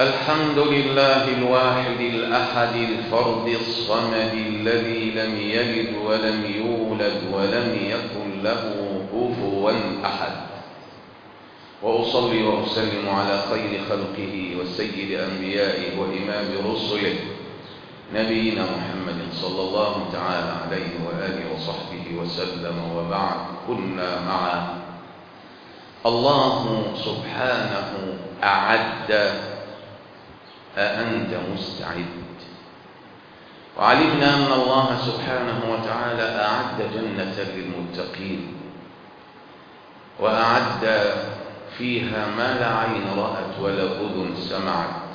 الحمد لله الواحد الأحد الفرد الصمد الذي لم يلد ولم يولد ولم يكن له كفوا أحد. وأصلي وأسلم على خير خلقه وسيد أنبيائه وإمام رسله نبينا محمد صلى الله تعالى عليه وآله وصحبه وسلم وبعد. كنا مع الله سبحانه أعد أأنت مستعد؟ وعلمنا أن الله سبحانه وتعالى أعد جنة للمتقين وأعد فيها ما لا عين رأت ولا أذن سمعت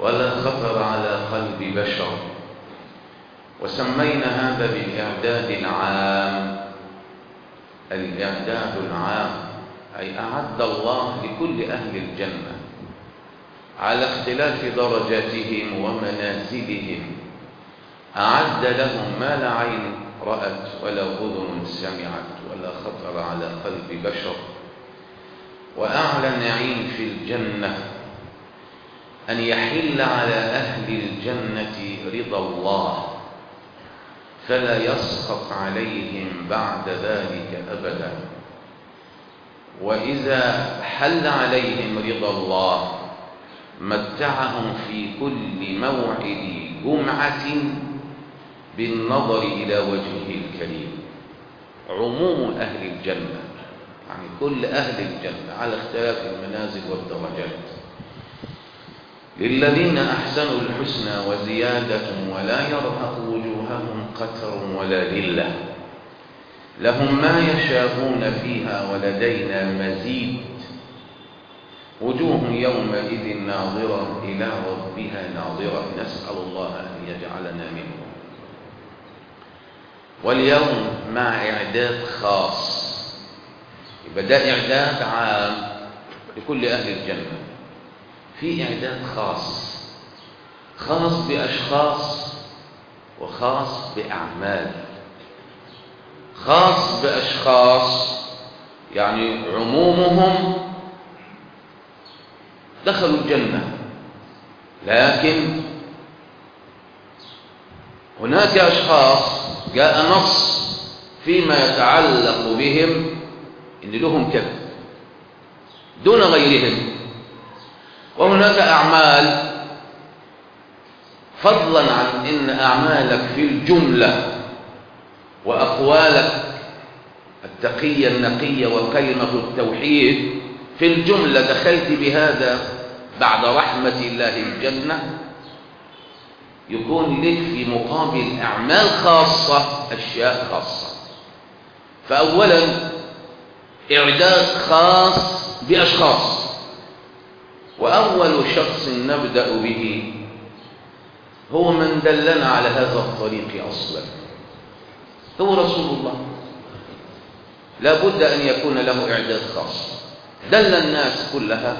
ولا خطر على قلب بشر. وسمينا هذا بالإعداد العام. الإعداد العام أي أعد الله لكل أهل الجنة. على اختلاف درجاتهم ومنازلهم. أعد لهم ما لا عين رأت ولا أذن سمعت ولا خطر على قلب بشر. وأعلى نعيم في الجنة أن يحل على أهل الجنة رضا الله فلا يسخط عليهم بعد ذلك أبدا. وإذا حل عليهم رضا الله متعهم في كل موعد جمعة بالنظر إلى وجهه الكريم. عموم أهل الجنة يعني كل أهل الجنة على اختلاف المنازل والدرجات. للذين أحسنوا الحسنى وزيادة ولا يرهق وجوههم قتر ولا ذلة. لهم ما يشاءون فيها ولدينا مزيد وجوه يومئذ ناظرة إلى ربها ناظرة. نسأل الله أن يجعلنا منهم. واليوم مع إعداد خاص. يبقى ده إعداد عام لكل أهل الجنة. في إعداد خاص. خاص بأشخاص وخاص بأعمال. خاص بأشخاص يعني عمومهم دخلوا الجنة. لكن هناك أشخاص جاء نص فيما يتعلق بهم إن لهم كذا دون غيرهم. وهناك أعمال فضلا عن إن أعمالك في الجملة وأقوالك التقية النقية وكلمة التوحيد في الجملة دخلت بهذا بعد رحمة الله الجنة يكون لك في مقابل أعمال خاصة أشياء خاصة. فأولا إعداد خاص بأشخاص. وأول شخص نبدأ به هو من دلنا على هذا الطريق أصلا. هو رسول الله. لا بد أن يكون له إعداد خاص. دل الناس كلها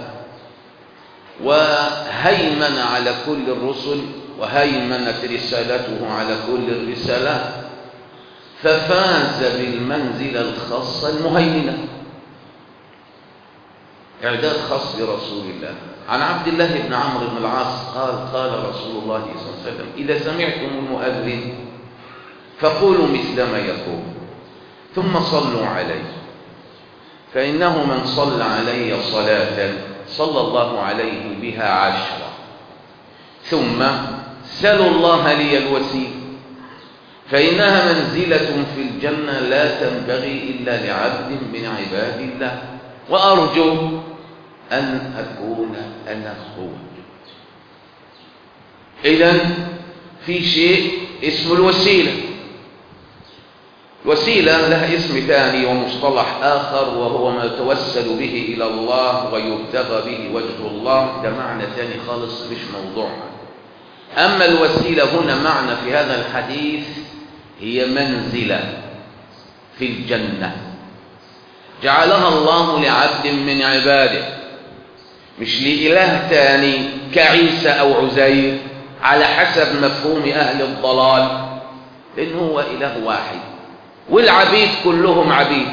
وهيمن على كل الرسل وهيمنت رسالته على كل الرسالات ففاز بالمنزلة الخاصة المهيمنة. إعداد خاص برسول الله. عن عبد الله بن عمرو بن العاص قال قال رسول الله صلى الله عليه وسلم إذا سمعتم المؤذن فقولوا مثل ما يقول ثم صلوا عليه. فإنه من صلى علي صلاة صلى الله عليه بها عشرة. ثم سلوا الله لي الوسيل فإنها منزلة في الجنة لا تنبغي إلا لعبد من عباد الله. وأرجو أن أكون أنا هو إذا في شيء اسمه الوسيلة. الوسيلة لها اسم ثاني ومصطلح آخر وهو ما يتوسل به إلى الله ويبتغى به وجه الله. ده معنى ثاني خالص مش موضوعنا أما الوسيلة هنا معنى في هذا الحديث هي منزلة في الجنة. جعلها الله لعبد من عباده. مش لإله تاني كعيسى أو عزير على حسب مفهوم أهل الضلال لأنه هو إله واحد. والعبيد كلهم عبيد.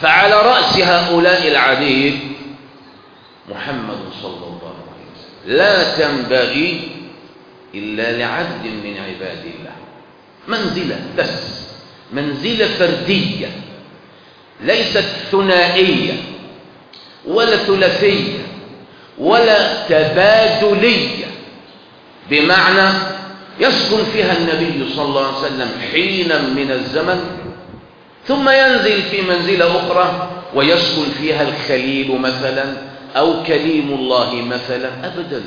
فعلى رأس هؤلاء العبيد محمد صلى الله عليه وسلم. لا تنبغي إلا لعبد من عباد الله. منزلة بس. منزلة فردية. ليست ثنائية ولا ثلاثية ولا تبادلية. بمعنى يسكن فيها النبي صلى الله عليه وسلم حينا من الزمن ثم ينزل في منزلة أخرى ويسكن فيها الخليل مثلا أو كليم الله مثلا. أبدا.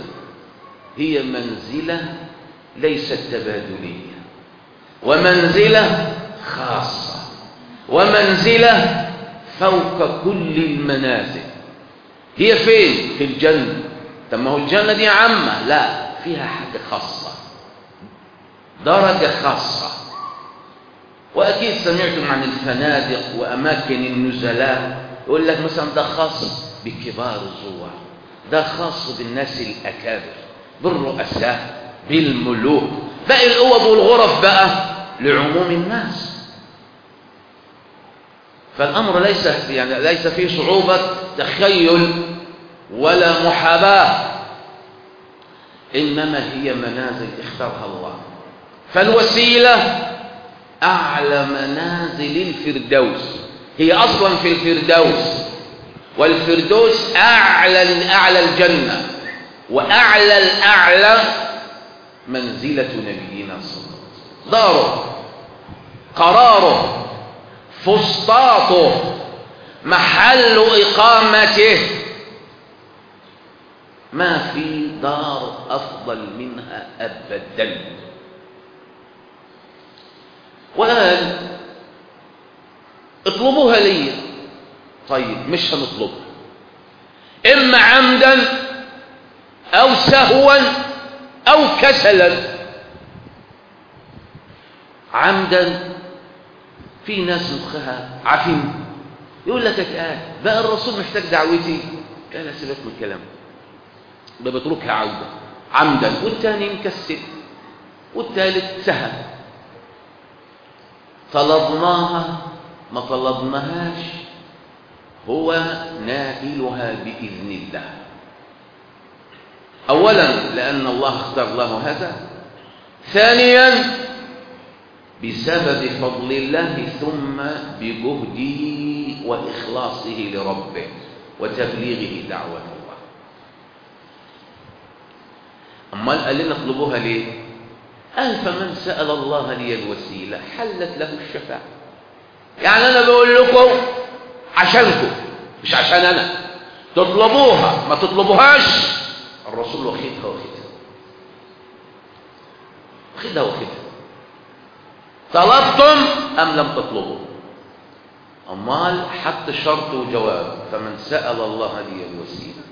هي منزلة ليست تبادلية. ومنزلة خاصة. ومنزلة فوق كل المنازل. هي فين؟ في الجنة. طب ما هو الجنة دي عامة. لا فيها حاجة خاصة. درجة خاصة. وأكيد سمعتم عن الفنادق وأماكن النزلاء يقول لك مثلا ده خاص بكبار الزوار ده خاص بالناس الأكابر بالرؤساء بالملوك. باقي الأوض والغرف بقى لعموم الناس. فالأمر ليس يعني ليس فيه صعوبة تخيل ولا محاباة. إنما هي منازل اختارها الله. فالوسيلة أعلى منازل الفردوس. هي أصلا في الفردوس. والفردوس أعلى أعلى الجنة. وأعلى الأعلى منزلة نبينا صلى الله عليه وسلم. داره قراره فسطاطه محل إقامته. ما في دار أفضل منها أبدا. وقال اطلبوها لي. طيب مش هنطلبها. إما عمدا أو سهوا أو كسلا. عمدا في ناس مخها عفن يقول لك آه بقى الرسول محتاج دعوتي. قال سيبك من الكلام. ده بتركها عودة. عمدا والتاني مكسل والتالت سهل. طلبناها ما طلبناهاش هو نائلها بإذن الله. أولا لأن الله اختار له هذا. ثانيا بسبب فضل الله ثم بجهده وإخلاصه لربه وتبليغه دعوة الله. أما قال لنا اطلبوها ليه؟ قال فمن سأل الله لي الوسيلة؟ حلت له الشفاعة. يعني أنا بقول لكم عشانكم مش عشان أنا. تطلبوها ما تطلبوهاش. الرسول واخدها واخدها. واخدها واخدها. طلبتم أم لم تطلبوا؟ أمال حط شرط وجواب. فمن سأل الله لي الوسيلة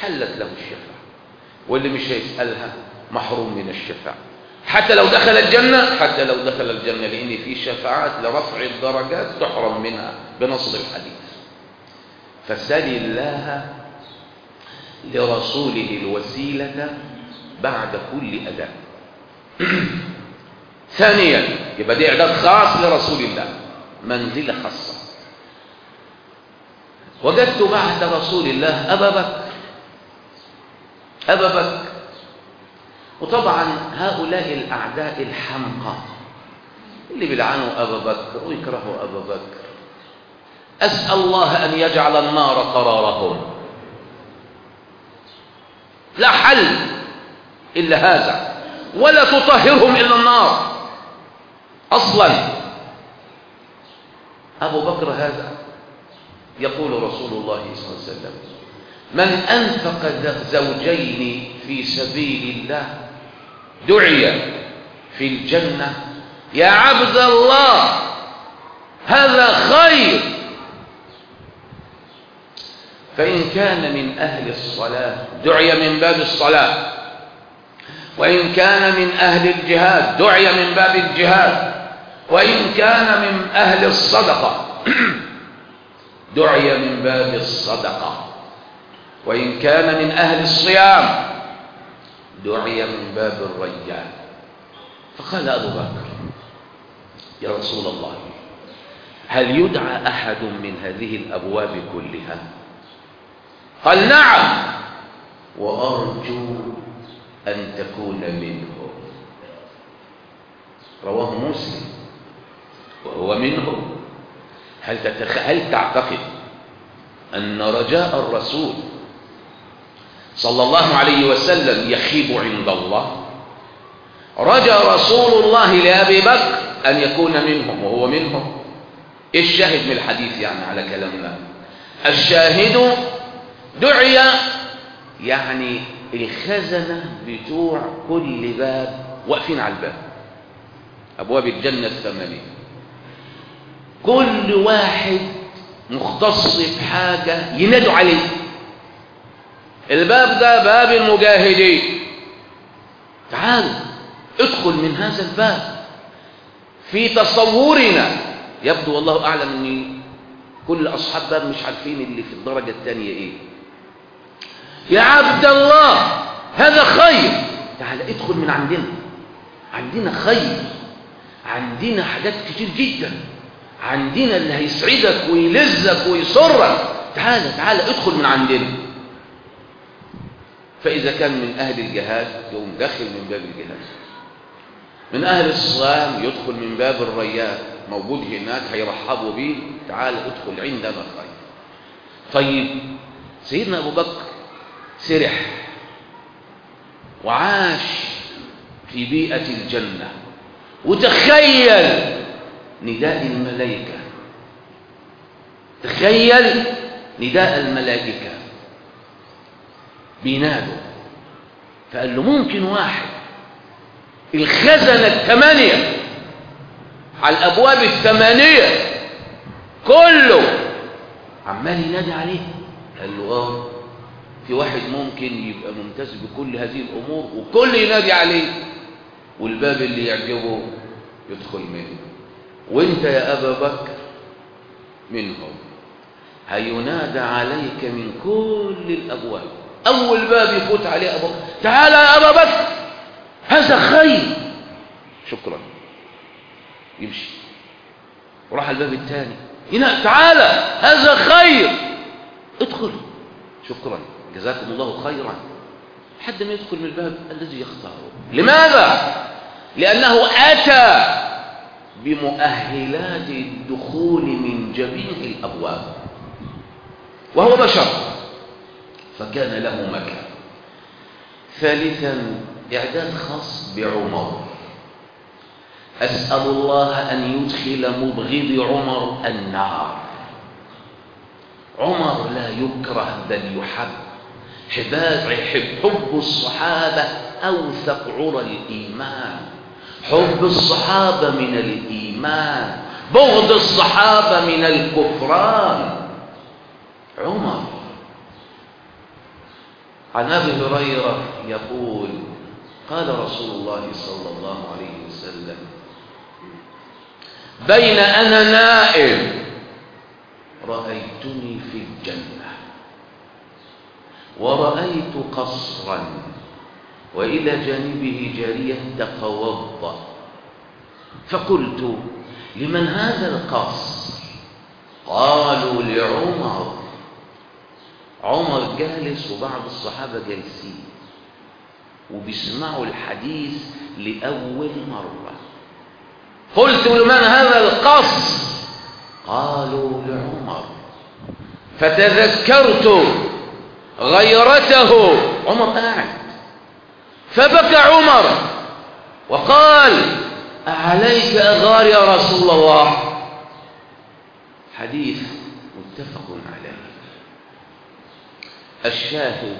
حلت له الشفاعة. واللي مش هيسألها محروم من الشفاعة. حتى لو دخل الجنة حتى لو دخل الجنة لأن في شفاعات لرفع الدرجات تحرم منها بنص الحديث. فسل الله لرسوله الوسيلة بعد كل أداء. ثانيا يبقى دي إعداد خاص لرسول الله. منزلة خاصة. وجدت بعد رسول الله أبا بكر. أبا بكر. وطبعا هؤلاء الأعداء الحمقى اللي بيلعنوا أبا بكر ويكرهوا أبا بكر. أسأل الله أن يجعل النار قرارهم. لا حل إلا هذا ولا تطهرهم إلا النار. أصلا أبو بكر هذا يقول رسول الله صلى الله عليه وسلم من أنفق زوجين في سبيل الله دعي في الجنة. يا عبد الله هذا خير. فإن كان من أهل الصلاة دعي من باب الصلاة. وإن كان من أهل الجهاد دعي من باب الجهاد. وإن كان من أهل الصدقة دعي من باب الصدقة. وإن كان من أهل الصيام دعي من باب الريان. فقال أبو بكر يا رسول الله هل يدعى أحد من هذه الأبواب كلها؟ قال نعم. وأرجو أن تكون منهم. رواه مسلم وهو منهم. هل. هل تعتقد أن رجاء الرسول صلى الله عليه وسلم يخيب عند الله. رجى رسول الله لأبي بكر أن يكون منهم وهو منهم. إيه الشاهد من الحديث يعني على كلامنا الشاهد دعي يعني الخزنة بتوع كل باب. واقفين على الباب. أبواب الجنة الثمانية. كل واحد مختص بحاجة ينادوا عليه. الباب ده باب المجاهدين. تعالوا ادخل من هذا الباب. في تصورنا يبدو والله أعلم أن كل أصحاب باب مش عارفين اللي في الدرجة الثانية إيه. يا عبد الله هذا خير. تعال ادخل من عندنا. عندنا خير. عندنا حاجات كتير جدا. عندنا اللي هيسعدك ويلذك ويسرك. تعال تعال ادخل من عندنا. فإذا كان من أهل الجهاد يقوم داخل من باب الجهاد. من أهل الصيام يدخل من باب الريان موجود هناك هيرحبوا بيه تعال ادخل عندنا خير طيب سيدنا أبو بكر سرح وعاش في بيئة الجنة. وتخيل نداء الملائكة. تخيل نداء الملائكة. بينادوا فقال له ممكن واحد. الخزنة الثمانية. على الأبواب الثمانية. كله. عمال ينادي عليه. قال له آه. في واحد ممكن يبقى ممتاز بكل هذه الأمور وكل ينادي عليه. والباب اللي يعجبه يدخل منه. وانت يا أبا بكر منهم. هينادى عليك من كل الأبواب. أول باب يفوت عليه أبو بكر. تعالى يا أبا بكر. هذا خير. شكرا. يمشي. وراح الباب الثاني. هنا تعالى هذا خير. ادخل. شكرا. جزاكم الله خيرا. حد ما يدخل من الباب الذي يختاره. لماذا؟ لأنه أتى بمؤهلات الدخول من جميع الأبواب. وهو بشر. فكان له مكان. ثالثا إعداد خاص بعمر. أسأل الله أن يدخل مبغض عمر النار. عمر لا يكره بل يحب. حباب حب حب الصحابة أوثق عرى الإيمان. حب الصحابة من الإيمان. بغض الصحابة من الكفران. عمر عن أبي هريرة يقول قال رسول الله صلى الله عليه وسلم بين أنا نائم رأيتني في الجنة ورأيت قصرا وإلى جانبه جارية تتوضأ فقلت لمن هذا القصر؟ قالوا لعمر. عمر جالس وبعض الصحابة جالسين وبيسمعوا الحديث لأول مرة. قلت لمن هذا القصر قالوا لعمر فتذكرت غيرته. عمر قاعد. فبكى عمر وقال أعليك أغار يا رسول الله؟ حديث متفق الشاهد.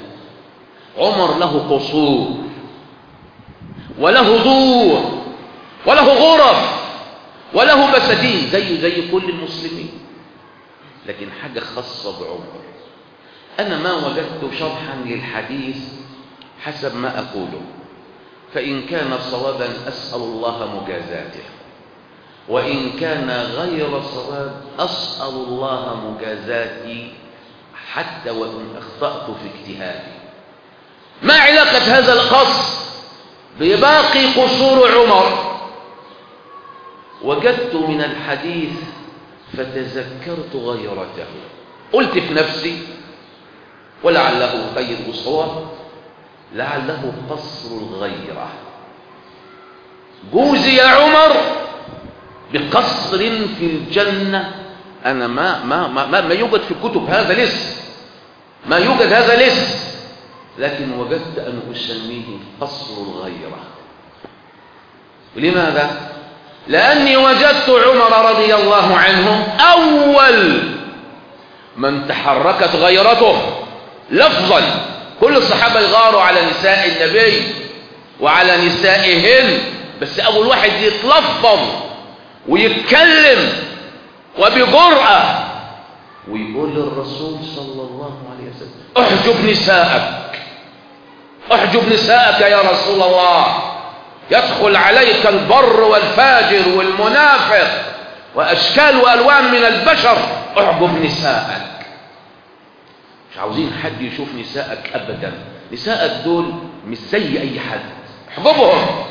عمر له قصور وله دور وله غرف وله بساتين زيه زي كل المسلمين. لكن حاجة خاصة بعمر. أنا ما وجدت شرحا للحديث حسب ما أقوله. فإن كان صوابا أسأل الله مجازاته. وإن كان غير صواب أسأل الله مجازاتي حتى وإن أخطأت في اجتهادي. ما علاقة هذا القص بباقي قصور عمر؟ وجدت من الحديث فتذكرت غيرته. قلت في نفسي ولعله خير وصواب لعله قصر الغيرة. جوزي يا عمر بقصر في الجنة. أنا ما ما ما ما, ما يوجد في الكتب هذا لسه ما يوجد هذا لسه لكن وجدت أن أسميه قصر الغيرة. لماذا؟ لأني وجدت عمر رضي الله عنه أول من تحركت غيرته. لفظا كل الصحابة يغاروا على نساء النبي وعلى نسائهن بس أول واحد يتلفظ ويتكلم وبجرأة ويقول للرسول صلى الله احجب نساءك. احجب نساءك يا رسول الله. يدخل عليك البر والفاجر والمنافق وأشكال وألوان من البشر. اعجب نساءك. مش عاوزين حد يشوف نساءك أبدا. نساءك دول مش زي أي حد. احجبهم.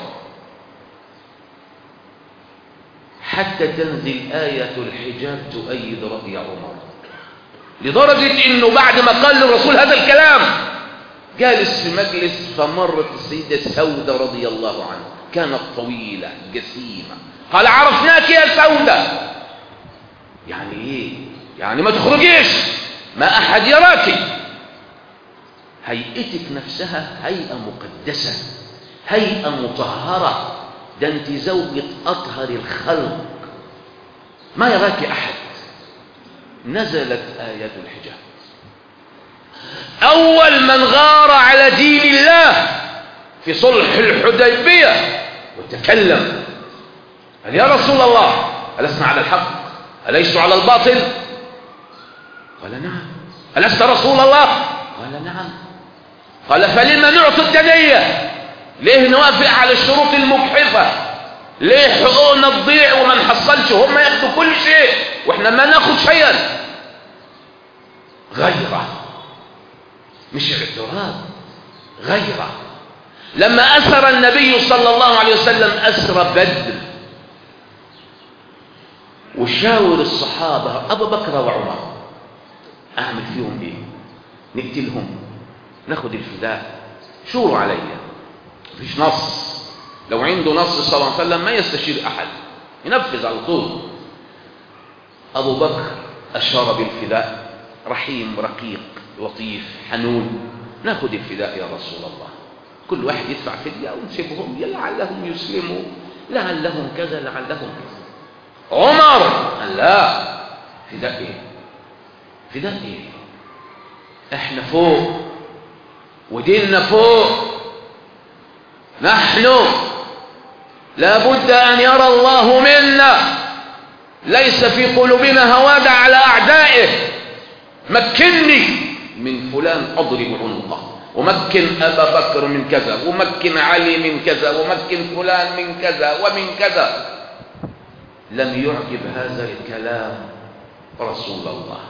حتى تنزل آية الحجاب تؤيد رأي عمر. لدرجة إنه بعد ما قال للرسول هذا الكلام جالس في مجلس فمرت السيدة سودة رضي الله عنها. كانت طويلة جسيمة قال عرفناك يا سودة. يعني إيه؟ يعني ما تخرجيش. ما أحد يراك. هيئتك نفسها هيئة مقدسة هيئة مطهرة. ده انت زوجة أطهر الخلق. ما يراك أحد. نزلت آيات الحجاب. أول من غار على دين الله في صلح الحديبية وتكلم. قال يا رسول الله ألسنا على الحق؟ أليس على الباطل؟ قال نعم. ألست رسول الله؟ قال نعم. قال فلما نعطي الدنية ليه نوافق على الشروط المجحفة ليه حقوقنا تضيع وما نحصلش؟ هم ياخدوا كل شيء وإحنا ما ناخد شيئا. غيرة. مش اعتراض غيرة. لما أسر النبي صلى الله عليه وسلم أسر بدر وشاور الصحابة أبو بكر وعمر. أعمل فيهم إيه؟ نقتلهم ناخد الفداء. شوروا عليا مفيش نص. لو عنده نص صلى الله عليه وسلم ما يستشير أحد ينفذ على طول. أبو بكر أشار بالفداء. رحيم رقيق لطيف حنون. ناخد الفداء يا رسول الله. كل واحد يدفع فدية ونسيبهم لعلهم يسلموا لعلهم كذا لعلهم كذا. عمر! قال لا. فداء إيه؟ فداء إيه؟ إحنا فوق. وديننا فوق. نحن. لابد أن يرى الله منا. ليس في قلوبنا هواد على أعدائه. مكني من فلان اضرب عنقه ومكن أبا بكر من كذا ومكن علي من كذا ومكن فلان من كذا ومن كذا. لم يعجب هذا الكلام رسول الله.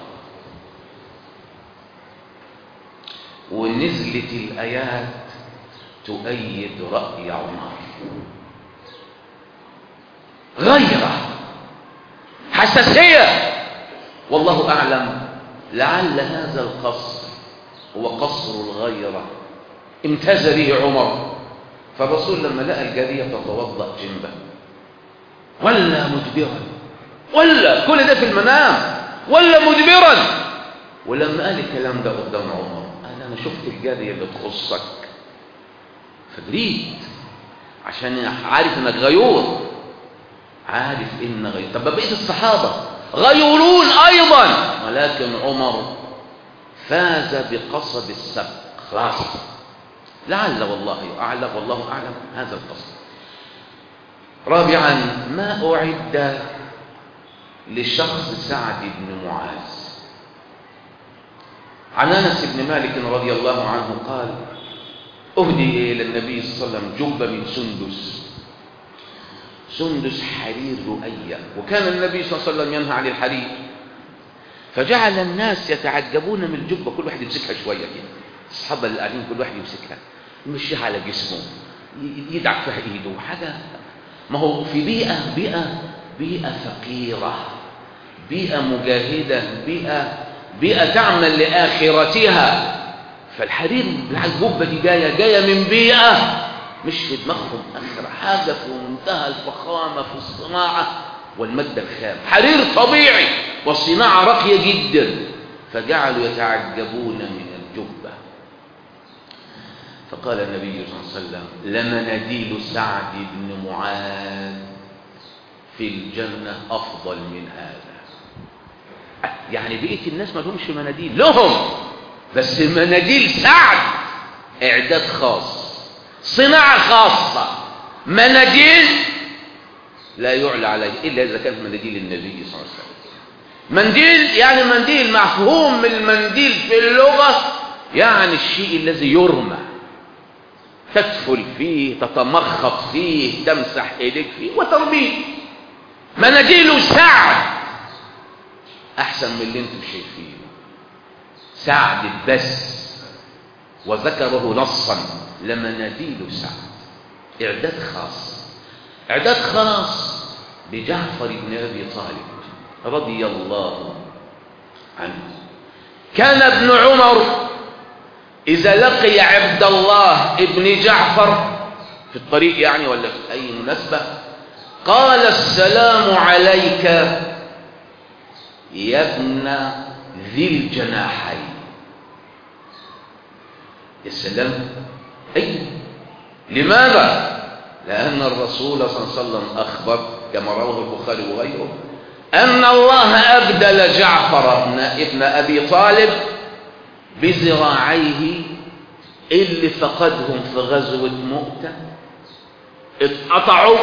ونزلت الآيات تؤيد رأي عمر. غيرة حساسية والله أعلم لعل هذا القصر هو قصر الغيرة. امتاز به عمر. فالرسول لما لقى الجارية تتوضأ جنبه. ولا مدبرا. ولا كل ده في المنام. ولا مدبرا. ولما قال الكلام ده قدام عمر قال أنا شفت الجارية اللي تخصك فجريت. عشان عارف إنك غيور. عارف ان غيور. طب بقيه الصحابة. غيورون أيضا. ولكن عمر فاز بقصب السبق. خلاص. لعل والله أعلم والله أعلم هذا القصد. رابعا ما أعد لشخص سعد بن معاذ؟ عن أنس بن مالك رضي الله عنه قال أهدي إلى النبي صلى الله عليه وسلم جبة من سندس. سندس حرير رؤية. وكان النبي صلى الله عليه وسلم ينهى عن الحرير. فجعل الناس يتعجبون من الجبة. كل واحد يمسكها شوية كده. الصحابة اللي قاعدين كل واحد يمسكها. يمشيها على جسمه. يدعك فيها إيده. حاجة ما هو في بيئة بيئة بيئة فقيرة. بيئة مجاهدة. بيئة بيئة تعمل لآخرتها. فالحرير الجبة دي جاية جاية من بيئة. مش في دماغهم آخر حاجة في منتهى الفخامة في الصناعة والمادة الخام. حرير طبيعي والصناعة راقية جدا. فجعلوا يتعجبون من الجبة. فقال النبي صلى الله عليه وسلم لمناديل سعد بن معاذ في الجنة أفضل من هذا. يعني بقية الناس ما لهمش مناديل. لهم. بس مناديل سعد إعداد خاص. صناعة خاصة. مناديل لا يعلى عليه إلا إذا كانت مناديل النبي صلى الله عليه وسلم. منديل يعني منديل مفهوم من المنديل في اللغة يعني الشيء الذي يرمى. تدفل فيه تتمخط فيه تمسح إيديك فيه وترميه. مناديل سعد أحسن من اللي أنتم شايفينه. سعد بس وذكره نصا لمناديل سعد. إعداد خاص. إعداد خاص بجعفر بن أبي طالب رضي الله عنه. كان ابن عمر إذا لقي عبد الله ابن جعفر في الطريق يعني ولا في أي مناسبة قال السلام عليك يا ابن ذي الجناحين. السلام أي. لماذا؟ لأن الرسول صلى الله عليه وسلم أخبر كما رواه البخاري وغيره أن الله أبدل جعفر ابن أبي طالب بذراعيه اللي فقدهم في غزوة مؤتة. اتقطعوا.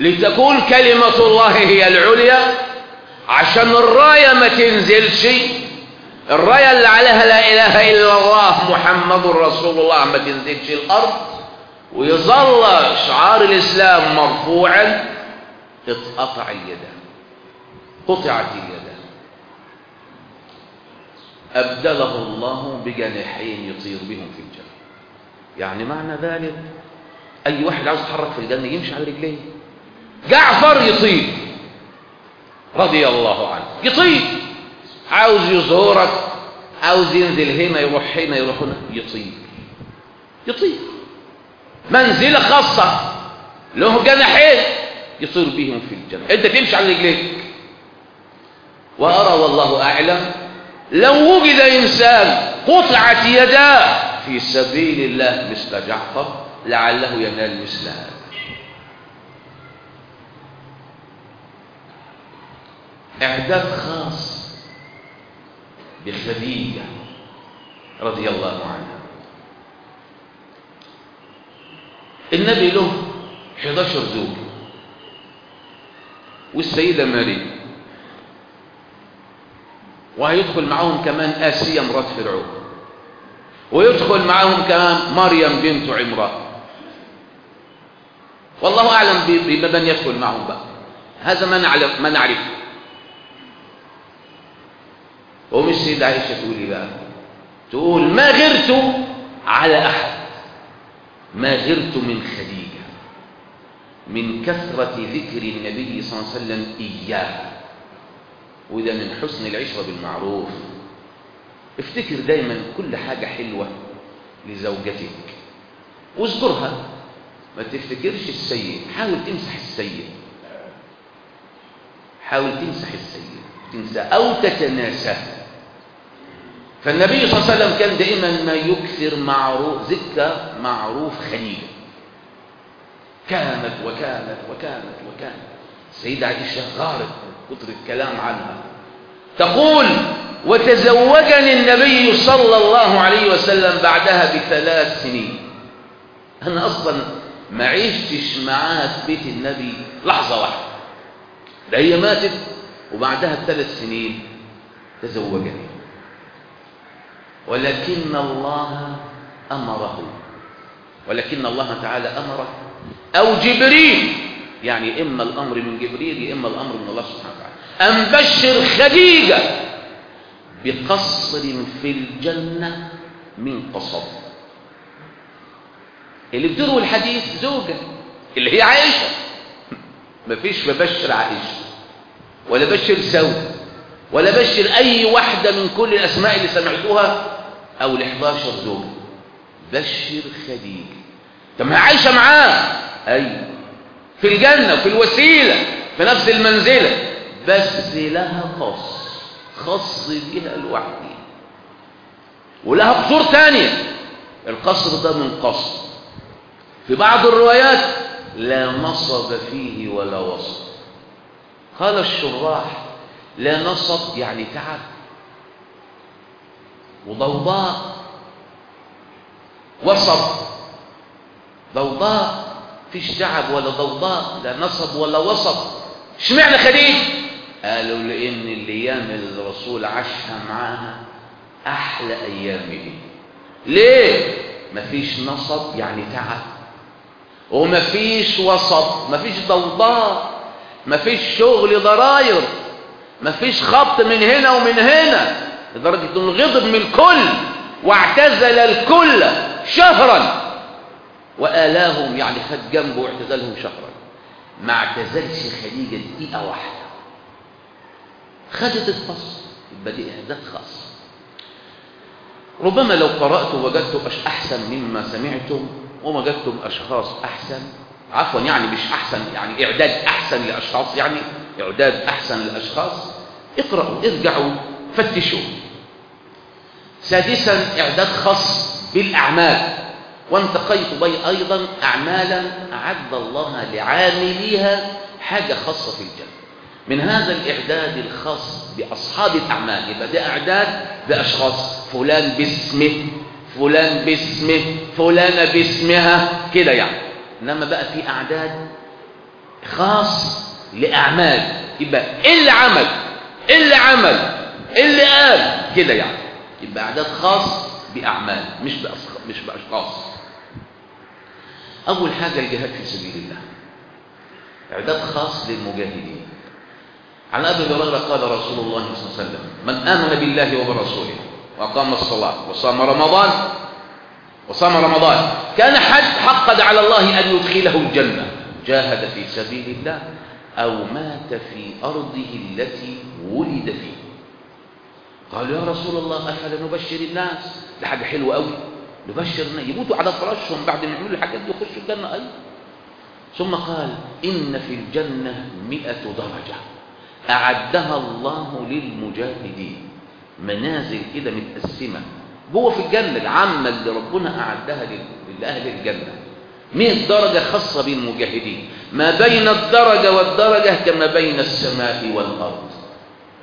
لتكون كلمة الله هي العليا. عشان الراية ما تنزلش. الراية اللي عليها لا إله إلا الله محمد رسول الله ما تنزلش الأرض ويظل شعار الإسلام مرفوعا اتقطع اليدان قطعت اليدان. أبدله الله بجناحين يطير بهم في الجنة. يعني معنى ذلك أي واحد عاوز يتحرك في الجنة يمشي على رجليه. جعفر يطير رضي الله عنه. يطير. عاوز يزورك عاوز ينزل هنا يروح هنا يروح هنا. يطير يطير منزلة خاصة. له جناحين يطير بهم في الجنة. انت تمشي على رجليك. وأرى والله أعلم لو وجد إنسان قطعت يداه في سبيل الله مثل جعفر لعله ينال مثل هذا إعداد خاص بخديجة رضي الله عنها. النبي له 11 زوج. والسيدة مريم وهيدخل معاهم كمان آسيا مرات فرعون. ويدخل معاهم كمان مريم بنت عمران. والله أعلم بمن يدخل معهم بقى. هذا ما ما نعرفه. ومش سيدة عائشة تقول إيه بقى؟ تقول ما غرت على أحد. ما غرت من خديجة. من كثرة ذكر النبي صلى الله عليه وسلم إياها وده من حسن العشرة بالمعروف. افتكر دايما كل حاجة حلوة لزوجتك. واذكرها. ما تفتكرش السيء. حاول تمسح السيء. حاول تمسح السيء. تنسى أو تتناسى فالنبي صلى الله عليه وسلم كان دائما ما يكثر معروف ذكر معروف خليل. كانت وكانت وكانت وكانت. السيدة عائشة غارت كتر الكلام عنها. تقول وتزوجني النبي صلى الله عليه وسلم بعدها بثلاث سنين. أنا أصلا ما عشتش معاها في بيت النبي. لحظة واحدة. ده هي ماتت وبعدها بثلاث سنين تزوجني. ولكن الله أمره. ولكن الله تعالى أمره. أو جبريل. يعني إما الأمر من جبريل إما الأمر من الله سبحانه وتعالى. أن بشر خديجة بقصر في الجنة من قصب اللي بتروي الحديث زوجة اللي هي عائشة. مفيش ببشر عائشة ولا بشر سوء ولا بشر أي واحدة من كل الأسماء اللي سمعتوها أو ل 11 زوج بشر خديجه طب ما عايشة معاه. أيوه في الجنة في الوسيلة في نفس المنزلة. بس لها خاص. خاص بها لوحدها ولها قصور تانية القصر ده من قصر في بعض الروايات لا نصب فيه ولا وصف. قال الشراح لا نصب يعني تعب. وضوضاء. وصب. ضوضاء فيش تعب ولا ضوضاء لا نصب ولا وصب. اشمعنى خديج قالوا لإن الأيام اللي الرسول عاشها معاها أحلى ايامه ليه؟ مفيش نصب يعني تعب. ومفيش وسط مفيش ضوضاء مفيش شغل ضراير مفيش خبط من هنا ومن هنا. لدرجة إنه غضب من الكل واعتزل الكل شهرا. وآلاهم يعني خد جنبه واعتزلهم شهرا. ما اعتزلش خديجة دقيقة واحدة. خدت الفصل يبقى دي إعداد خاص. ربما لو قرأت وجدت أحسن مما سمعتم ووجدتم أشخاص أحسن. عفوا يعني مش أحسن يعني إعداد أحسن لأشخاص يعني إعداد أحسن لأشخاص. اقرأوا ارجعوا. فتشوا. سادسا إعداد خاص بالأعمال. وانتقيت بي أيضا أعمالا أعد الله لعامليها حاجة خاصة في الجنة. من هذا الإعداد الخاص بأصحاب الأعمال. يبقى ده إعداد بأشخاص. فلان باسمه فلان باسمه فلانة باسمها كده يعني. إنما بقى في أعداد خاص لأعمال. يبقى اللي عمل اللي عمل اللي قال كده يعني. يبقى أعداد خاص بأعمال مش بأشخاص مش بأشخاص. أول حاجة الجهاد في سبيل الله. إعداد خاص للمجاهدين. عن أبي هريرة قال رسول الله صلى الله عليه وسلم من آمن بالله وبرسوله وأقام الصلاة وصام رمضان وصام رمضان كان حد حقد على الله أن يدخله الجنة. جاهد في سبيل الله أو مات في أرضه التي ولد فيه. قالوا يا رسول الله أفلا نبشر الناس؟ ده حاجة حلوة قوي نبشر الناس. يموتوا على فراشهم بعد ما يعملوا الحاجات دي يخشوا الجنة. أيضا ثم قال إن في الجنة مئة درجة. أعدها الله للمجاهدين. منازل كده متقسمة. جوه في الجنة العامة اللي ربنا أعدها لأهل الجنة. 100 درجة خاصة بالمجاهدين. ما بين الدرجة والدرجة كما بين السماء والأرض.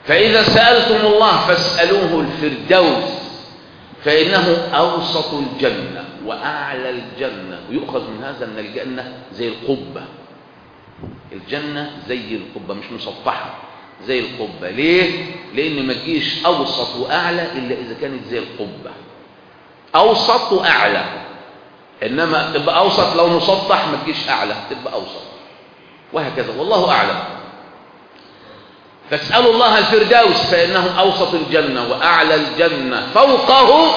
فإذا سألتم الله فاسألوه الفردوس فإنه أوسط الجنة وأعلى الجنة. ويؤخذ من هذا أن الجنة زي القبة. الجنة زي القبة مش مسطحة زي القبة. ليه؟ لأن ما تجيش أوسط وأعلى إلا إذا كانت زي القبة. أوسط وأعلى. إنما تبقى أوسط لو مسطح ما تجيش أعلى تبقى أوسط. وهكذا. والله أعلم. فاسألوا الله الفردوس فإنه أوسط الجنة وأعلى الجنة. فوقه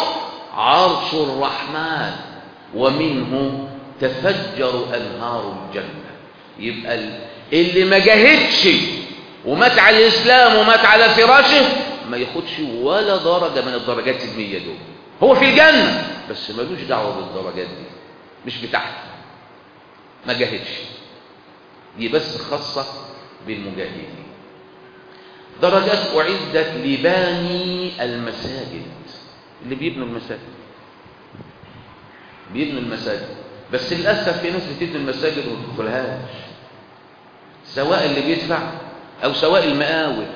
عرش الرحمن ومنه تفجر أنهار الجنة. يبقى اللي ما جاهدش ومات على الإسلام ومات على فراشه ما ياخدش ولا درجة من الدرجات المية دول. هو في الجنة بس ملوش دعوة بالدرجات دي. مش بتاعته. ما جاهدش. دي بس خاصة بالمجاهدين. درجات أعدت لباني المساجد. اللي بيبنوا المساجد. بيبنوا المساجد. بس للأسف في ناس بتبني المساجد وما بتدخلهاش سواء اللي بيدفع أو سواء المقاول.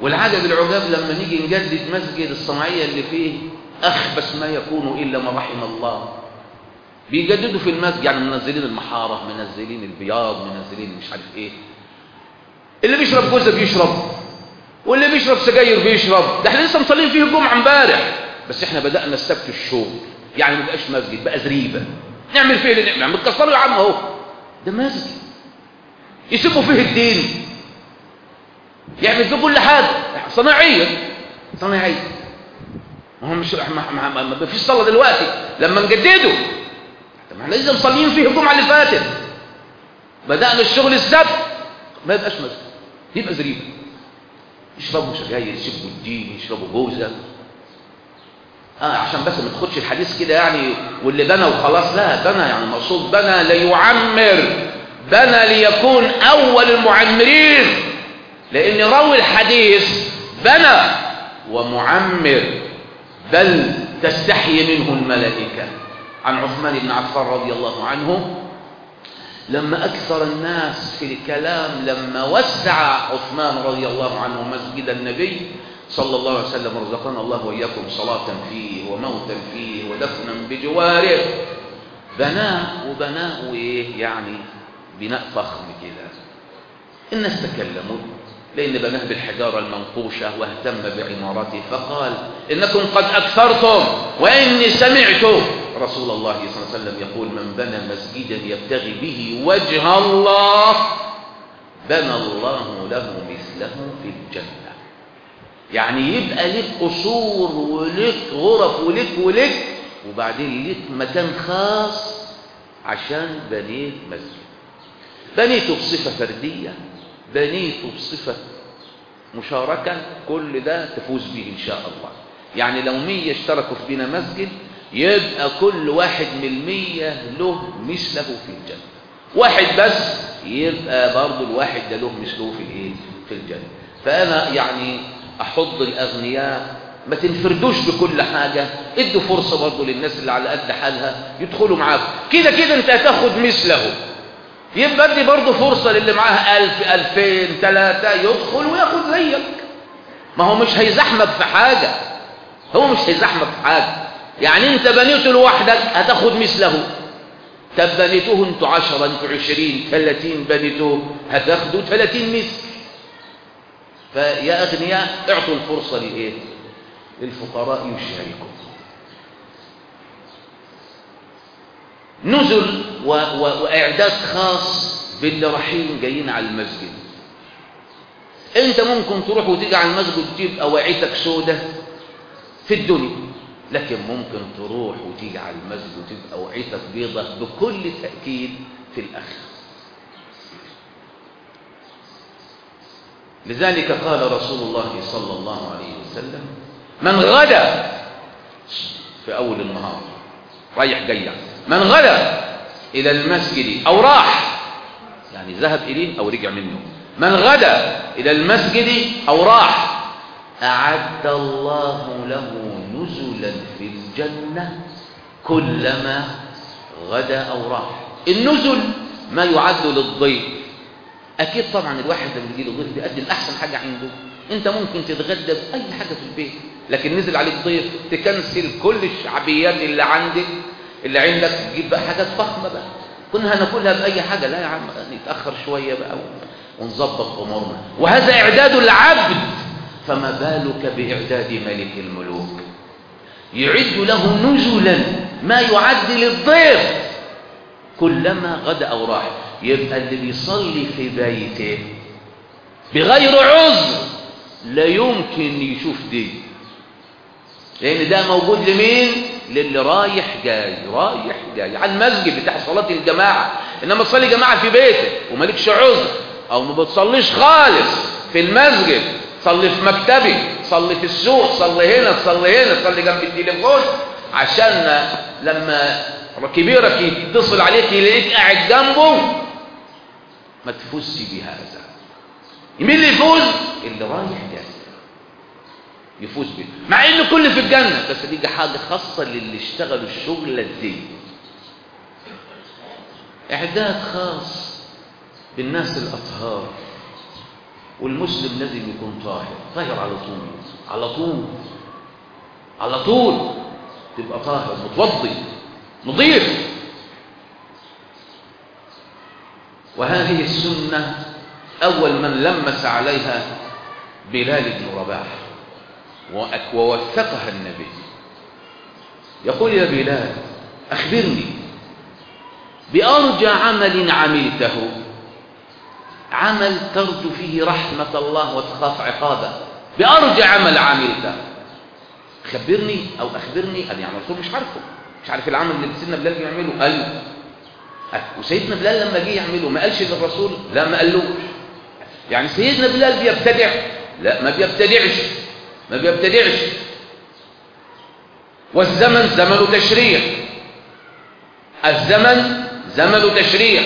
والعجب العجاب لما نيجي نجدد مسجد الصناعية اللي فيه أخبث ما يكون إلا ما رحم الله. بيجددوا في المسجد يعني منزلين المحارة منزلين البياض منزلين مش عارف إيه. اللي بيشرب جوزة بيشرب واللي بيشرب سجاير بيشرب. ده إحنا لسه مصلين فيه الجمعة امبارح. بس إحنا بدأنا السبت الشغل يعني ما بقاش مسجد بقى زريبة. نعمل فيه اللي نعمل بتكسروا يا عم اهو. ده مسجد. يسيبوا فيه الدين. يعمل فيه كل حاجة. صناعية صناعية ما هو مش ما, ما, ما, ما فيش صلاة دلوقتي. لما نجدده. طب إحنا لسه مصلين فيه الجمعة اللي فاتت. بدأنا الشغل السبت. ما يبقاش مسجد. يبقى زريبة يشربوا سجاير يسبوا الدين يشربوا جوزة آه عشان بس ما تاخدش الحديث كده يعني واللي بنى وخلاص لا بنى يعني مقصود بنى ليعمر بنى ليكون أول المعمرين. لأن راوي الحديث بنى ومعمر بل تستحي منه الملائكة. عن عثمان بن عفان رضي الله عنه لما أكثر الناس في الكلام لما وسع عثمان رضي الله عنه مسجد النبي صلى الله عليه وسلم رزقنا الله وإياكم صلاة فيه وموتا فيه ودفنا بجواره. بناه وبناه وإيه يعني بناء فخم كده. الناس تكلموا لأن بناه بالحجارة المنقوشة واهتم بعمارته فقال إنكم قد أكثرتم وإني سمعت رسول الله صلى الله عليه وسلم يقول من بنى مسجدا يبتغي به وجه الله بنى الله له مثله في الجنة. يعني يبقى لك قصور ولك غرف ولك ولك وبعدين لك مكان خاص عشان بنيت مسجد. بنيته بصفة فردية بنيته بصفة مشاركة كل ده تفوز به إن شاء الله. يعني لو مية اشتركوا في بنا مسجد يبقى كل واحد من المية له مثله في الجنة. واحد بس يبقى برضه الواحد ده له مثله في الايه في الجنة. فأنا يعني أحض الأغنياء ما تنفردوش بكل حاجة ادوا فرصة برضه للناس اللي على قد حالها يدخلوا معاكم. كده كده انت هتاخد مثله. يبقى ادي برضه فرصة للي معاها ألف ألفين ثلاثة يدخل وياخد زيك. ما هو مش هيزحمك في حاجة. هو مش هيزحمك في حاجة. يعني انت بنيته لوحدك هتاخد مثله. طب بنيتوه أنتوا عشرة أنتوا عشرين ثلاثين بنيتوه هتاخدوا ثلاثين مثل. فيا أغنياء اعطوا الفرصة لإيه؟ للفقراء يشاركوا. نزل و... و... وإعداد خاص باللي رايحين جايين على المسجد. انت ممكن تروح وتيجي على المسجد تبقى وعيتك سودة في الدنيا. لكن ممكن تروح وتيجي على المسجد وتبقى وعيتك بيضة بكل تأكيد في الآخرة. لذلك قال رسول الله صلى الله عليه وسلم من غدا في أول النهار رايح جاي. من غدا إلى المسجد أو راح يعني ذهب إليه أو رجع منه. من غدا إلى المسجد أو راح أعد الله له نزلا في الجنة كلما غدا أو راح. النزل ما يعد للضيف. أكيد طبعا الواحد لما يجي له ضيف بيقدم أحسن حاجة عنده. أنت ممكن تتغدى بأي حاجة في البيت لكن نزل عليك ضيف تكنسل كل الشعبيات اللي عندك اللي عندك تجيب بقى حاجات فخمة بقى. كنا هناكلها بأي حاجة. لا يا عم نتأخر شوية بقى ونظبط أمورنا. وهذا إعداد العبد. فما بالك بإعداد ملك الملوك؟ يعد له نزلا ما يعد للضيف كلما غدأ أو راح يبقى اللي بيصلي في بيته بغير عذر لا يمكن يشوف دي. لأن ده موجود لمين؟ للي رايح جاي رايح جاي على المسجد بتاع صلاة الجماعة. إنما تصلي جماعة في بيتك ومالكش عذر أو ما بتصليش خالص في المسجد صلي في مكتبي. صلي في السوق صلي هنا صلي هنا صلي جنب التليفون عشان لما كبيرك يتصل عليك يلاقيك قاعد جنبه. ما تفوزش بهذا. مين اللي يفوز؟ اللي رايح جاي. يفوز به مع ان كل في الجنة. بس دي حاجة خاصة للي اشتغلوا الشغلة دي إعداد خاص بالناس الأطهار. والمسلم لازم يكون طاهر طاهر على طول على طول على طول تبقى طاهر متوضي نظيف. وهذه السنة أول من لمس عليها بلال بن رباح ووثقها النبي. يقول يا بلال أخبرني بأرجى عمل عملته. عمل ترجو فيه رحمة الله وتخاف عقابه. بأرجى عمل عملته خبرني أو أخبرني قال يعني الرسول مش عارفه. مش عارف العمل اللي سيدنا بلال بيعمله. قال وسيدنا بلال لما جه يعمله ما قالش للرسول؟ لا ما قالوش. يعني سيدنا بلال بيبتدع. لا ما بيبتدعش. ما بيبتدعش. والزمن زمن تشريع. الزمن زمن تشريع.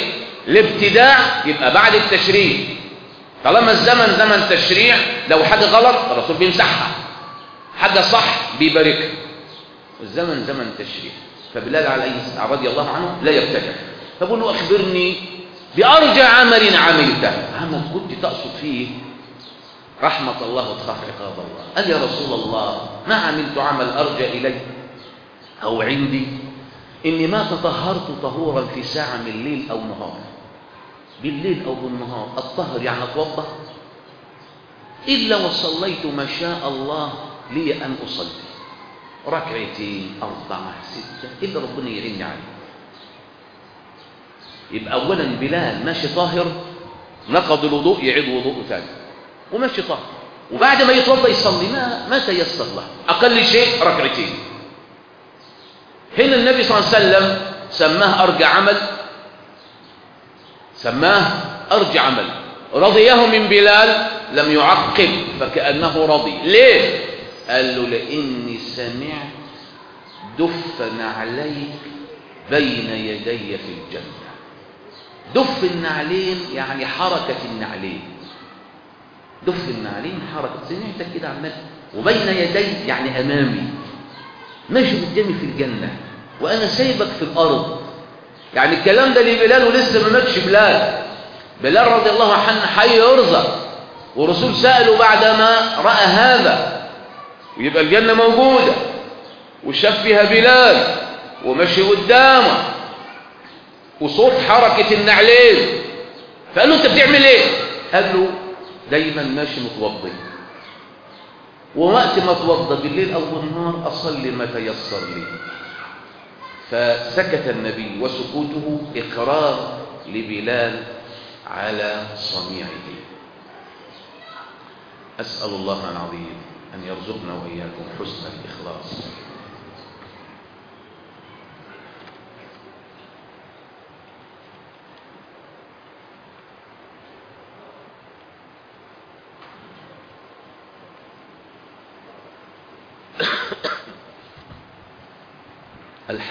الابتداع يبقى بعد التشريع. طالما الزمن زمن تشريع لو حاجة غلط الرسول بيمسحها. حاجة صح بيباركها. الزمن زمن تشريع. فبلال عليه رضي الله عنه لا يبتدع. فبقول له أخبرني بأرجى عمل عملته. عمل كنت تقصد فيه؟ رحمة الله وتخاف عقاب الله. قال يا رسول الله ما عملت عمل أرجى إلي أو عندي؟ إني ما تطهرت طهورا في ساعة من الليل أو نهار. بالليل أو بالنهار الطهر يعني أتوضأ. إلا وصليت ما شاء الله لي أن أصلي. ركعتين أربعة ستة إلا ربنا يعيني عليه. يبقى أولا بلال ماشي طاهر نقض الوضوء يعيد وضوءه ثاني. وماشي طاهر. وبعد ما يتوضأ يصلي ما ما تيسر له. أقل شيء ركعتين. هنا النبي صلى الله عليه وسلم سماه أرجى عمل. سماه أرجى عمل. رضيه من بلال لم يعقب فكأنه رضي. ليه؟ قال له لإني سمعت دف عليك بين يدي في الجنة. دف النعلين يعني حركة النعلين. دف النعلين حركة. سمعتك كده عمال. وبين يدي يعني أمامي ماشي قدامي في الجنة وأنا سايبك في الأرض. يعني الكلام ده لبلال ولسه ما ماتش بلال. بلال رضي الله عنه حي يرزق ورسول سأله بعدما رأى هذا. ويبقى الجنة موجودة. وشاف فيها بلال. ومشي قدامه. وصوت حركة النعلين. فقال له انت بتعمل إيه؟ قال له دايما ماشي متوضي. ووقت ما اتوضى بالليل أو بالنهار أصلي ما تيسر لي. فسكت النبي وسكوته إقرار لبلال على صنيعه. أسأل الله العظيم أن يرزقنا وإياكم حسن الإخلاص.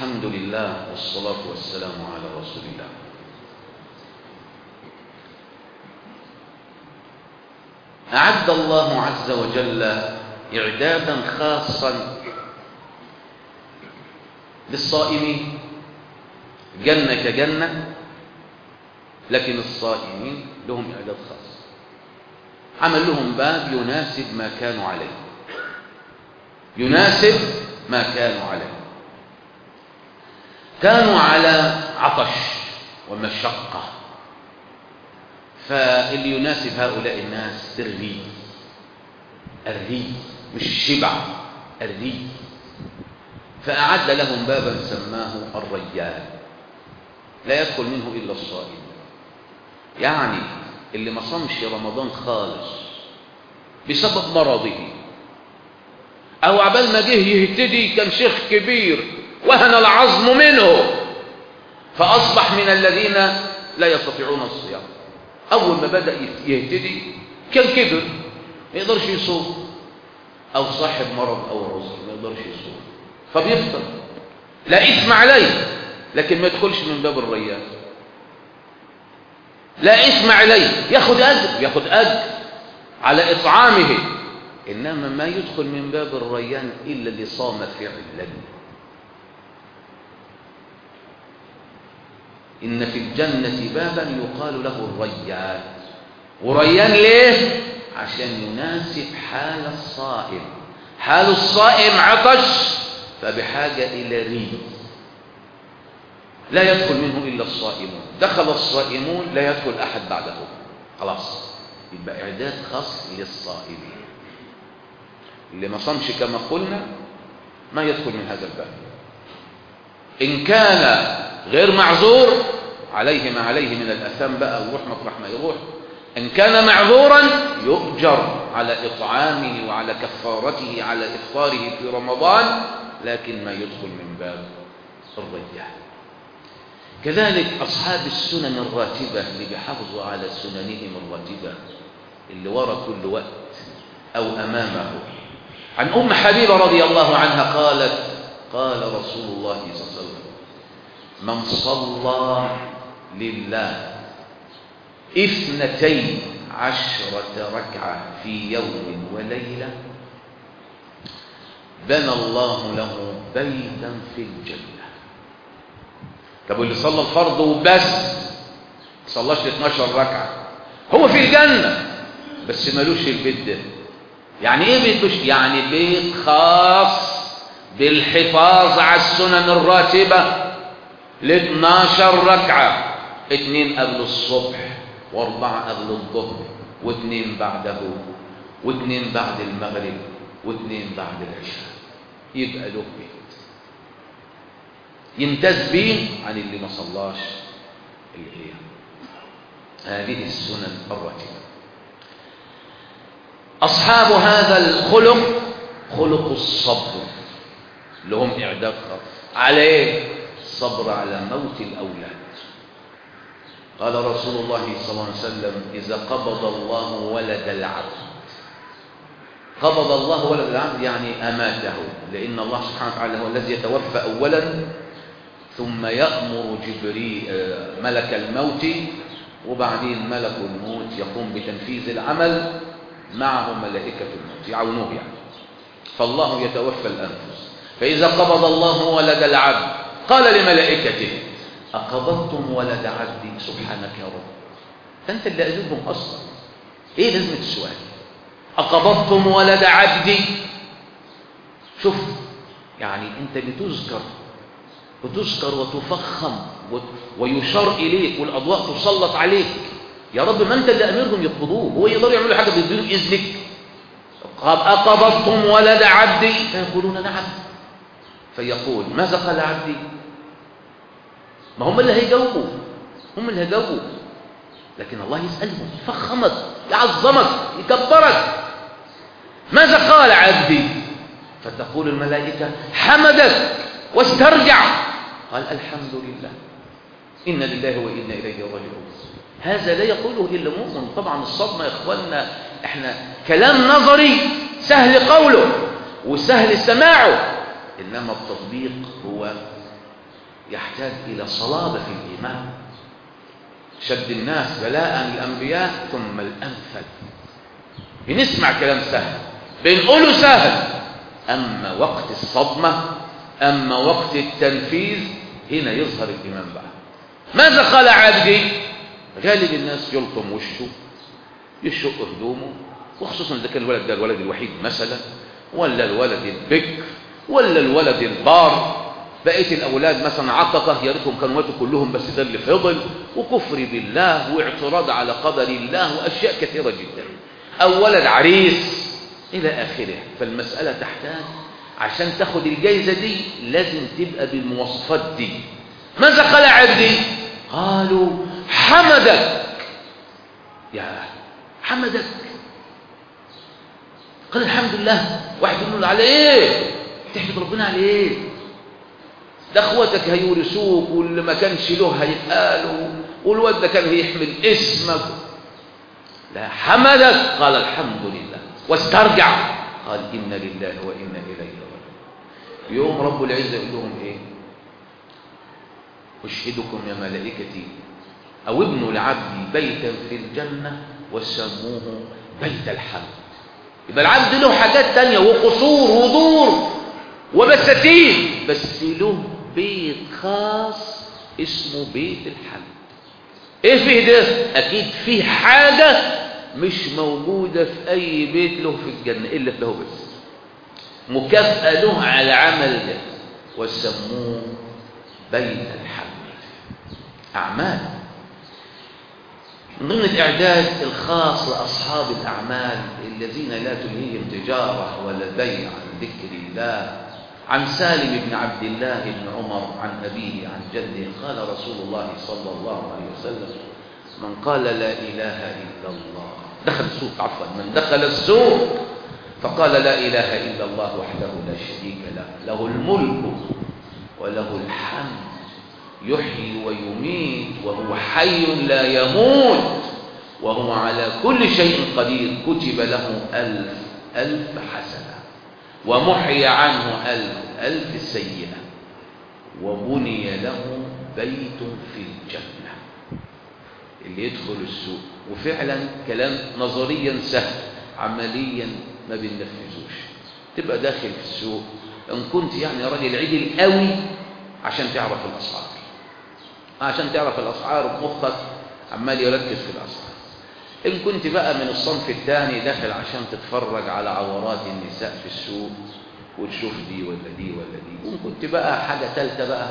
الحمد لله والصلاة والسلام على رسول الله. أعد الله عز وجل إعدادا خاصا للصائمين جنة كجنة لكن الصائمين لهم إعداد خاص. عمل لهم باب يناسب ما كانوا عليه. يناسب ما كانوا عليه. كانوا على عطش ومشقة. فاللي يناسب هؤلاء الناس الري الري مش الشبع الري فأعد لهم بابا سماه الريان لا يدخل منه إلا الصائم. يعني اللي ما صامش رمضان خالص بسبب مرضه. أو عبال ما جه يهتدي كان شيخ كبير وهن العظم منه. فأصبح من الذين لا يستطيعون الصيام. أول ما بدأ يهتدي كان كبر ما يقدرش يصوم. أو صاحب مرض أو عذر ما يقدرش يصوم. فبيفطر. لا إثم عليه لكن ما يدخلش من باب الريان لا إثم عليه ياخد أجر ياخد أجر على إطعامه. إنما ما يدخل من باب الريان إلا اللي صام فعلا. إن في الجنة بابا يقال له الريان. وريان ليه؟ عشان يناسب حال الصائم. حال الصائم عطش فبحاجة إلى ريد لا يدخل منه إلا الصائمون. دخل الصائمون لا يدخل أحد بعدهم خلاص. يبقى إعداد خاص للصائمين. اللي ما صامش كما قلنا ما يدخل من هذا الباب. إن كان غير معذور. عليه ما عليه من الأثام بقى ويروح مطرح ما يروح. إن كان معذورا يؤجر على إطعامه وعلى كفارته على إفطاره في رمضان لكن ما يدخل من باب الريان كذلك أصحاب السنن الراتبة اللي بيحافظوا على سننهم الراتبة اللي ورا كل وقت أو أمامه. عن أم حبيبة رضي الله عنها قالت قال رسول الله صلى الله عليه وسلم من صلى لله اثنتين عشرة ركعة في يوم وليلة بنى الله له بيتا في الجنة. طب اللي صلى الفرض وبس صلاش 12 ركعة. هو في الجنة بس ملوش البيت ده. يعني إيه بيت يعني بيت خاص بالحفاظ على السنن الراتبة؟ ل 12 ركعة. اتنين قبل الصبح واربعة قبل الظهر واتنين بعده واتنين بعد المغرب واتنين بعد العشاء. يبقى له بيت. يمتاز بيه عن اللي ما صلاش اللي هي هذه السنن الراتبة أصحاب هذا الخلق خلق الصبر. لهم إعداد خاص. على إيه؟ الصبر على موت الأولاد. قال رسول الله صلى الله عليه وسلم إذا قبض الله ولد العبد. قبض الله ولد العبد يعني أماته لأن الله سبحانه وتعالى هو الذي يتوفى أولا ثم يأمر جبريل ملك الموت وبعدين ملك الموت يقوم بتنفيذ العمل معه ملائكة الموت يعاونوه يعني. فالله يتوفى الأنفس. فإذا قبض الله ولد العبد قال لملائكته أقبضتم ولد عبدي؟ سبحانك يا رب. أنت اللي أجلهم أصلا. إيه لازمة السؤال؟ أقبضتم ولد عبدي؟ شوف يعني أنت بتذكر وتذكر وتفخم ويشار إليك والأضواء تسلط عليك. يا رب ما أنت اللي أمرهم يقبضوه هو يقدروا يعملوا حاجة بدون إذنك. أقبضتم ولد عبدي؟ فيقولون نعم. فيقول ماذا قال عبدي؟ ما هم اللي هيجاوبوا هم اللي هيجاوبوا. لكن الله يسألهم يفخمك يعظمك يكبرك. ماذا قال عبدي؟ فتقول الملائكة حمدك واسترجع. قال الحمد لله. إن لله وإنا إليه راجعون. هذا لا يقوله إلا مؤمن طبعا الصدمة يا إخواننا إحنا كلام نظري سهل قوله وسهل سماعه. إنما التطبيق هو يحتاج إلى صلابة في الإيمان. شد الناس بلاء الأنبياء ثم الأمثل بنسمع كلام سهل. بنقوله سهل. أما وقت الصدمة أما وقت التنفيذ هنا يظهر الإيمان بقى. ماذا قال عبدي غالب الناس يلطم وشه يشق هدومه وخصوصا إذا كان الولد ده الولد الوحيد مثلا ولا الولد البكر. ولا الولد البار. بقيه الأولاد مثلا عتقه يا ريتهم كانوا ماتوا كلهم بس ده اللي فضل. وكفر بالله واعتراض على قدر الله وأشياء كثيرة جدا. أو ولد عريس إلى آخره. فالمسألة تحتاج عشان تاخد الجايزة دي لازم تبقى بالمواصفات دي. ماذا قال عبدي قالوا حمدك. يا حمدك. قال الحمد لله. واحد يقول على إيه؟ تحمد ربنا على إيه ده اخواتك هيورثوك واللي ما كانش له هيبقى له والواد ده كان هيحمل اسمك. لا حمدك. قال الحمد لله. واسترجع. قال إنا لله وإنا إليه راجعون. يوم رب العزة يقول لهم إيه؟ أشهدكم يا ملائكتي. أو ابنوا لعبدي بيتا في الجنة وسموه بيت الحمد. يبقى العبد له حاجات تانية وقصور ودور وبساتين بس له بيت خاص اسمه بيت الحمد. إيه فيه ده؟ أكيد فيه حاجة مش موجودة في أي بيت له في الجنة إلا في له بس. مكافأة له على عمل ده. وسموه بيت الحمد. أعمال. من ضمن الإعداد الخاص لأصحاب الأعمال الذين لا تلهيهم تجارة ولا بيع عن ذكر الله عن سالم بن عبد الله بن عمر عن أبيه عن جده قال رسول الله صلى الله عليه وسلم من قال لا إله إلا الله دخل السوق عفوا من دخل السوق فقال لا إله إلا الله وحده لا شريك له له الملك وله الحمد يحيي ويميت وهو حي لا يموت وهو على كل شيء قدير كتب له ألف ألف حسنة. ومحي عنه ألف ألف سيئة وبني له بيت في الجنة. اللي يدخل السوق. وفعلا كلام نظريا سهل عمليا ما بننفذوش تبقى داخل في السوق. إن كنت يعني راجل عدل قوي عشان تعرف الأسعار. عشان تعرف الأسعار مخك عمال يركز في الأسعار. إن كنت بقى من الصنف الثاني داخل عشان تتفرج على عورات النساء في السوق وتشوف دي ولا دي ولا دي. وان كنت بقى حاجة ثالثه بقى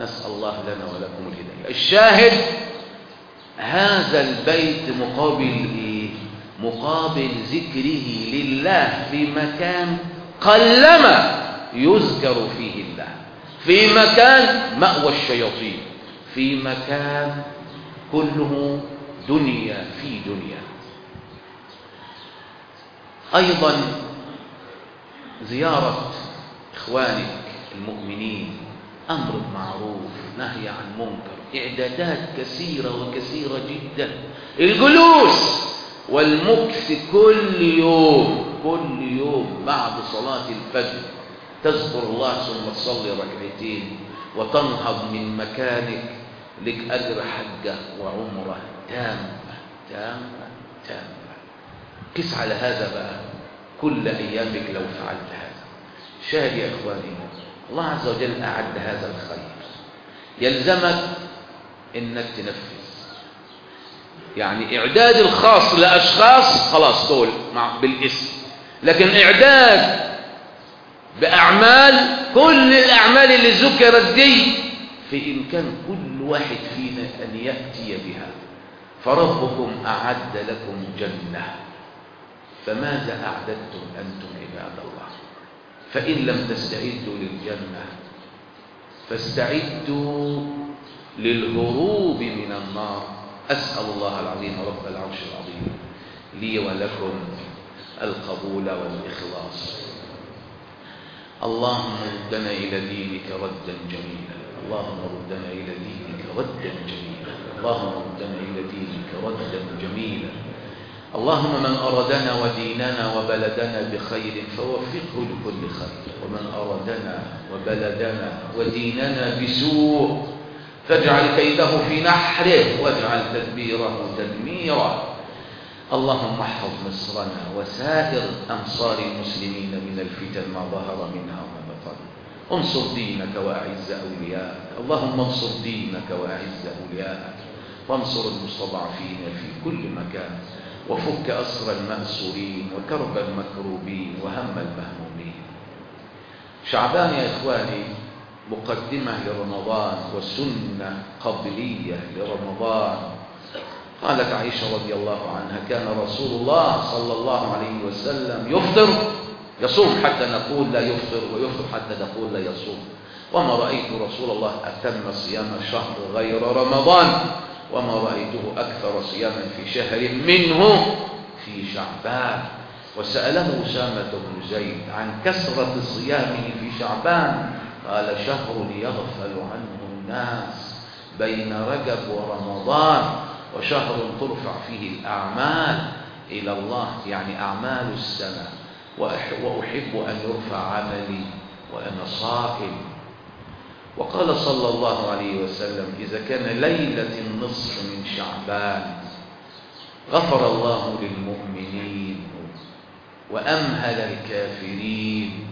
نسأل الله لنا ولكم الهداية. الشاهد هذا البيت مقابل إيه؟ مقابل ذكره لله في مكان قلما يذكر فيه الله. في مكان مأوى الشياطين. في مكان كله دنيا في دنيا. أيضا زيارة إخوانك المؤمنين أمر معروف نهي عن منكر إعدادات كثيرة وكثيرة جدا. الجلوس والمكث كل يوم كل يوم بعد صلاة الفجر. تذكر الله ثم تصلي ركعتين وتنهض من مكانك لك أجر حجة وعمرة. تامة تامة تامة. قس على هذا بقى كل أيامك لو فعلت هذا. شاهد يا إخواني الله عز وجل أعد هذا الخير. يلزمك إنك تنفذ. يعني إعداد الخاص لأشخاص خلاص دول بالاسم. لكن إعداد بأعمال كل الأعمال اللي ذكرت دي في إمكان كل واحد فينا أن يأتي بها. فربكم أعد لكم جنة فماذا أعددتم أنتم عباد الله؟ فإن لم تستعدوا للجنة فاستعدوا للهروب من النار. أسأل الله العظيم رب العرش العظيم لي ولكم القبول والإخلاص. اللهم ردنا إلى دينك ردا جميلا. اللهم ردنا إلى دينك ردا جميلا. اللهم ردنا إلى دينك ردا جميلا. اللهم من أرادنا وديننا وبلدنا بخير فوفقه لكل خير. ومن أرادنا وبلدنا وديننا بسوء فاجعل كيده في نحره واجعل تدبيره تدميرا. اللهم احفظ مصرنا وسائر أمصار المسلمين من الفتن ما ظهر منها وما بطن. انصر دينك وأعز أولياءك. اللهم انصر دينك وأعز أولياءك. وانصر المستضعفين في كل مكان وفك أسر المأسورين وكرب المكروبين وهم المهمومين. شعبان يا إخواني مقدمة لرمضان وسنة قبلية لرمضان. قالت عائشة رضي الله عنها كان رسول الله صلى الله عليه وسلم يفطر يصوم حتى نقول لا يفطر ويفطر حتى نقول لا يصوم. وما رأيت رسول الله أتم صيام الشهر غير رمضان. وما رأيته أكثر صياما في شهر منه في شعبان. وسأله أسامة بن زيد عن كثرة صيامه في شعبان. قال شهر يغفل عنه الناس بين رجب ورمضان وشهر ترفع فيه الأعمال إلى الله يعني أعمال السنة. وأحب أن يرفع عملي وأنا صائم. وقال صلى الله عليه وسلم إذا كان ليلة النصف من شعبان غفر الله للمؤمنين وأمهل الكافرين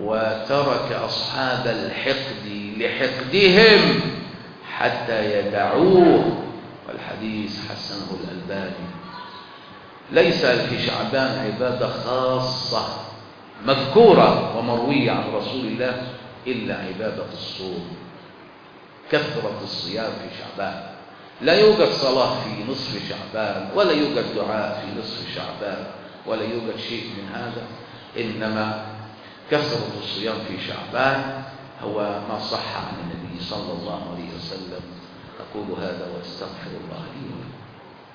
وترك أصحاب الحقد لحقدهم حتى يدعوه. والحديث حسنه الألباني. ليس في شعبان عبادة خاصة مذكورة ومروية عن رسول الله إلا عبادة الصوم كثرة الصيام في شعبان. لا يوجد صلاة في نصف شعبان ولا يوجد دعاء في نصف شعبان ولا يوجد شيء من هذا. إنما كثرة الصيام في شعبان هو ما صح عن النبي صلى الله عليه وسلم. أقول هذا وأستغفر الله لي